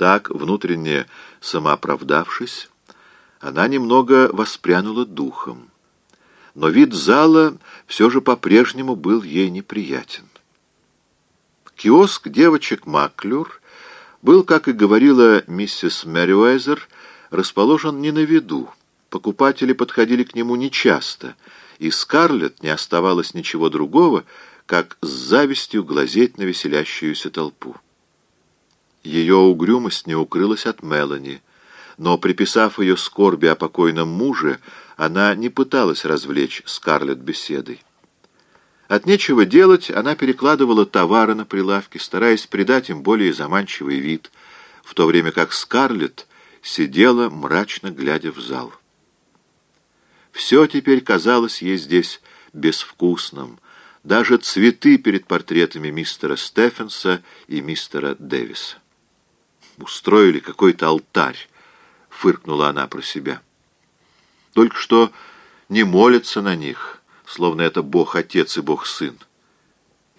Так, внутренне самооправдавшись, она немного воспрянула духом. Но вид зала все же по-прежнему был ей неприятен. Киоск девочек Маклюр был, как и говорила миссис Мэриуэзер, расположен не на виду. Покупатели подходили к нему нечасто, и Скарлетт не оставалось ничего другого, как с завистью глазеть на веселящуюся толпу. Ее угрюмость не укрылась от Мелани, но, приписав ее скорби о покойном муже, она не пыталась развлечь Скарлетт беседой. От нечего делать она перекладывала товары на прилавки, стараясь придать им более заманчивый вид, в то время как Скарлетт сидела, мрачно глядя в зал. Все теперь казалось ей здесь безвкусным, даже цветы перед портретами мистера Стефенса и мистера Дэвиса. «Устроили какой-то алтарь», — фыркнула она про себя. «Только что не молятся на них» словно это Бог-Отец и Бог-Сын.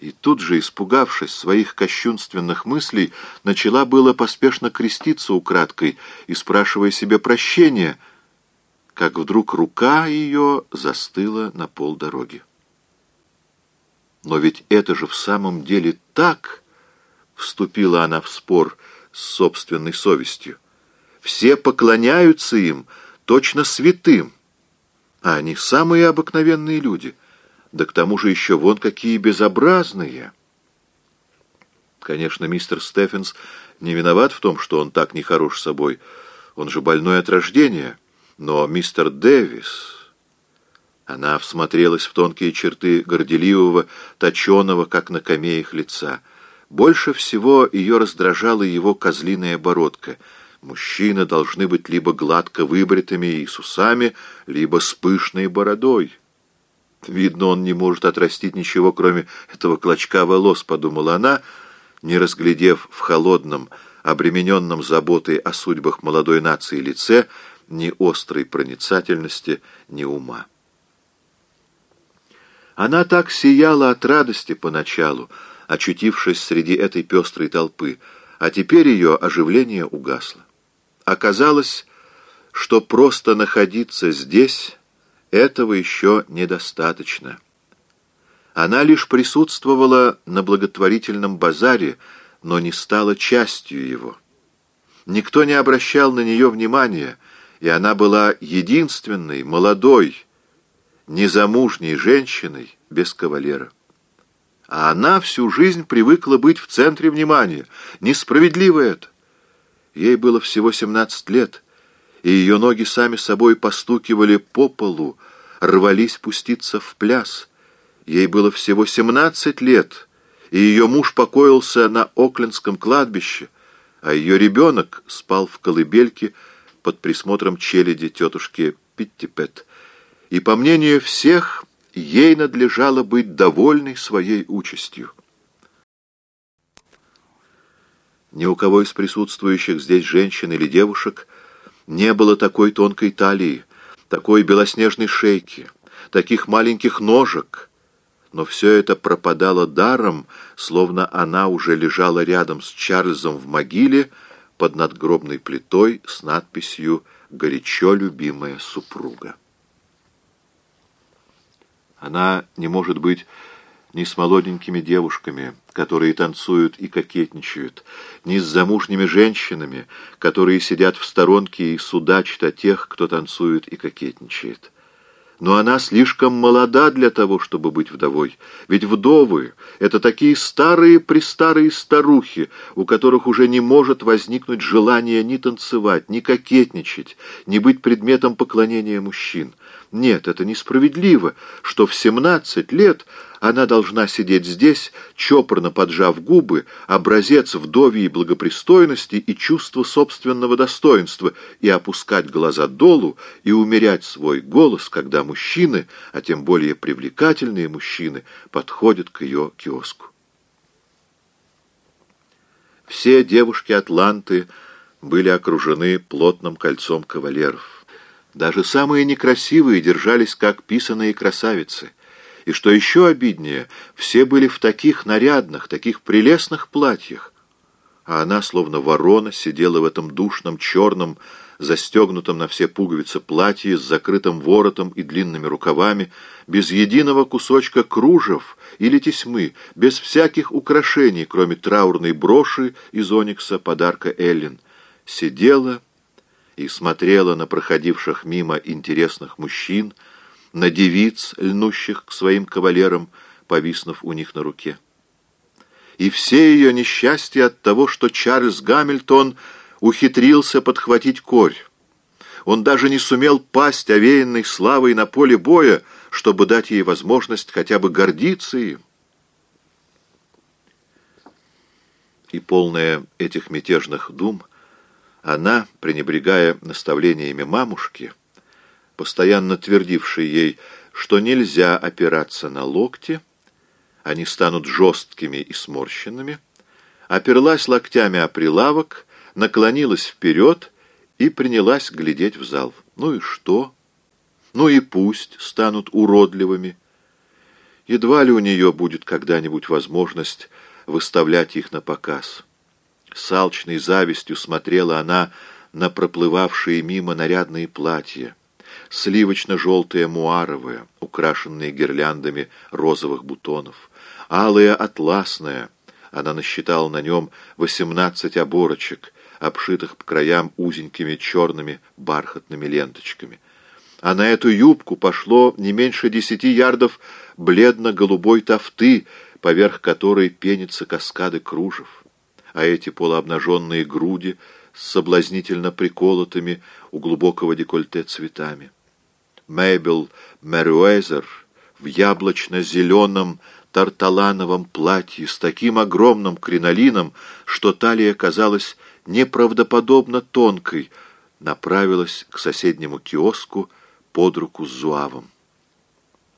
И тут же, испугавшись своих кощунственных мыслей, начала было поспешно креститься украдкой и спрашивая себе прощения, как вдруг рука ее застыла на полдороги. Но ведь это же в самом деле так, вступила она в спор с собственной совестью. Все поклоняются им, точно святым. А они самые обыкновенные люди. Да к тому же еще вон какие безобразные. Конечно, мистер Стефенс не виноват в том, что он так нехорош собой. Он же больной от рождения. Но мистер Дэвис... Она всмотрелась в тонкие черты горделивого, точеного, как на камеях лица. Больше всего ее раздражала его козлиная бородка — Мужчины должны быть либо гладко выбритыми и с усами, либо с пышной бородой. Видно, он не может отрастить ничего, кроме этого клочка волос, подумала она, не разглядев в холодном, обремененном заботой о судьбах молодой нации лице ни острой проницательности, ни ума. Она так сияла от радости поначалу, очутившись среди этой пестрой толпы, а теперь ее оживление угасло. Оказалось, что просто находиться здесь этого еще недостаточно. Она лишь присутствовала на благотворительном базаре, но не стала частью его. Никто не обращал на нее внимания, и она была единственной, молодой, незамужней женщиной без кавалера. А она всю жизнь привыкла быть в центре внимания. Несправедливо это. Ей было всего семнадцать лет, и ее ноги сами собой постукивали по полу, рвались пуститься в пляс. Ей было всего семнадцать лет, и ее муж покоился на Оклендском кладбище, а ее ребенок спал в колыбельке под присмотром челяди тетушки Питтипет. И, по мнению всех, ей надлежало быть довольной своей участью. Ни у кого из присутствующих здесь женщин или девушек не было такой тонкой талии, такой белоснежной шейки, таких маленьких ножек. Но все это пропадало даром, словно она уже лежала рядом с Чарльзом в могиле под надгробной плитой с надписью «Горячо любимая супруга». Она не может быть ни с молоденькими девушками, которые танцуют и кокетничают, ни с замужними женщинами, которые сидят в сторонке и судачат о тех, кто танцует и кокетничает. Но она слишком молода для того, чтобы быть вдовой. Ведь вдовы — это такие старые-престарые старухи, у которых уже не может возникнуть желание ни танцевать, ни кокетничать, ни быть предметом поклонения мужчин. Нет, это несправедливо, что в семнадцать лет она должна сидеть здесь, чопорно поджав губы, образец вдовьей благопристойности и чувства собственного достоинства, и опускать глаза долу, и умерять свой голос, когда мужчины, а тем более привлекательные мужчины, подходят к ее киоску. Все девушки Атланты были окружены плотным кольцом кавалеров. Даже самые некрасивые держались как писаные красавицы. И что еще обиднее, все были в таких нарядных, таких прелестных платьях. а она, словно ворона, сидела в этом душном, черном, застегнутом на все пуговицы платье с закрытым воротом и длинными рукавами, без единого кусочка кружев или тесьмы, без всяких украшений, кроме траурной броши из оникса подарка Эллен, сидела и смотрела на проходивших мимо интересных мужчин, на девиц, льнущих к своим кавалерам, повиснув у них на руке. И все ее несчастья от того, что Чарльз Гамильтон ухитрился подхватить корь. Он даже не сумел пасть овеянной славой на поле боя, чтобы дать ей возможность хотя бы гордиться им. И полная этих мятежных дум, она, пренебрегая наставлениями мамушки, постоянно твердившей ей, что нельзя опираться на локти, они станут жесткими и сморщенными, оперлась локтями о прилавок, наклонилась вперед и принялась глядеть в зал. Ну и что? Ну и пусть станут уродливыми. Едва ли у нее будет когда-нибудь возможность выставлять их на показ. С алчной завистью смотрела она на проплывавшие мимо нарядные платья, сливочно-желтые муаровые, украшенные гирляндами розовых бутонов, алое атласное, она насчитала на нем восемнадцать оборочек, обшитых по краям узенькими черными бархатными ленточками. А на эту юбку пошло не меньше десяти ярдов бледно-голубой тофты, поверх которой пенятся каскады кружев. А эти полуобнаженные груди с соблазнительно приколотыми у глубокого декольте цветами. Мэйбл Мэрюэзер в яблочно-зеленом тарталановом платье с таким огромным кринолином, что талия казалась неправдоподобно тонкой, направилась к соседнему киоску под руку с зуавом.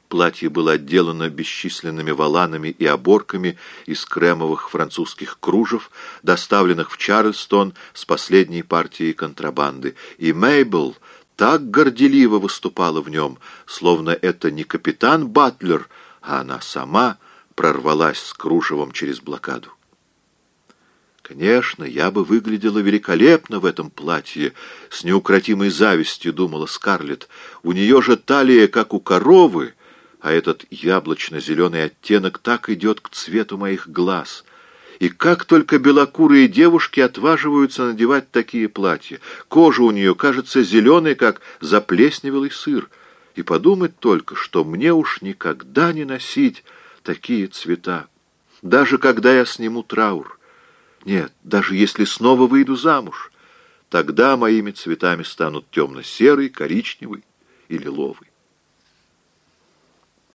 Платье было отделано бесчисленными воланами и оборками из кремовых французских кружев, доставленных в Чарльстон с последней партией контрабанды, и Мейбл так горделиво выступала в нем, словно это не капитан Батлер, а она сама прорвалась с кружевом через блокаду. Конечно, я бы выглядела великолепно в этом платье, с неукротимой завистью думала Скарлетт. У нее же талия, как у коровы, а этот яблочно-зеленый оттенок так идет к цвету моих глаз. И как только белокурые девушки отваживаются надевать такие платья. Кожа у нее кажется зеленой, как заплесневелый сыр. И подумать только, что мне уж никогда не носить такие цвета, даже когда я сниму траур. Нет, даже если снова выйду замуж, тогда моими цветами станут темно-серый, коричневый и лиловый.